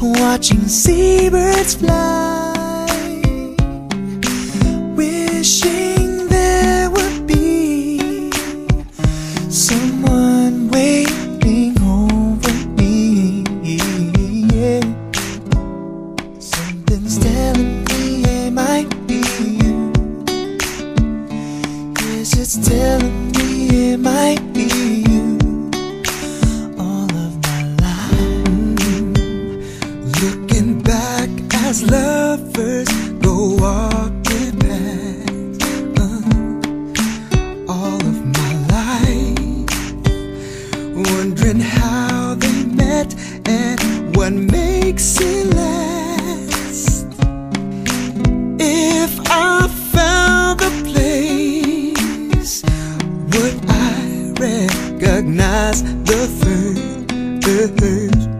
watching seabirds fly, lovers go walking past. uh, all of my life. Wondering how they met and what makes it last. If I found the place, would I recognize the first?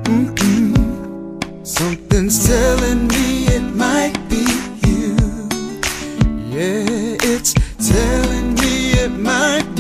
Mm-mm. Something's telling might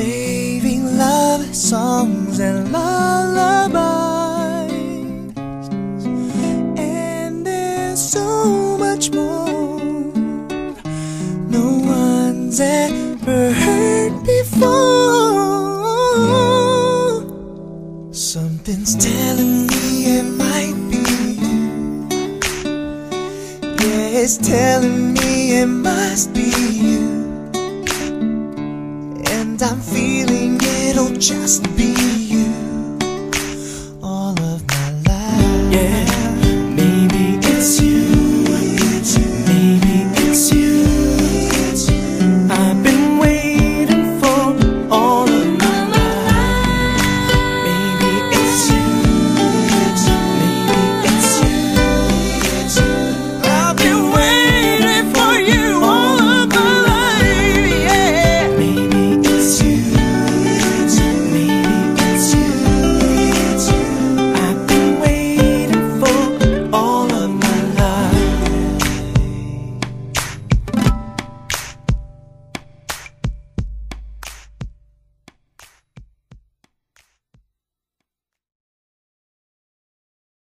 saving love songs and lullabies, and there's so much more no one's ever heard before. Something's telling me it might be you. Yeah, it's telling me it must be you. I'm feeling it'll just be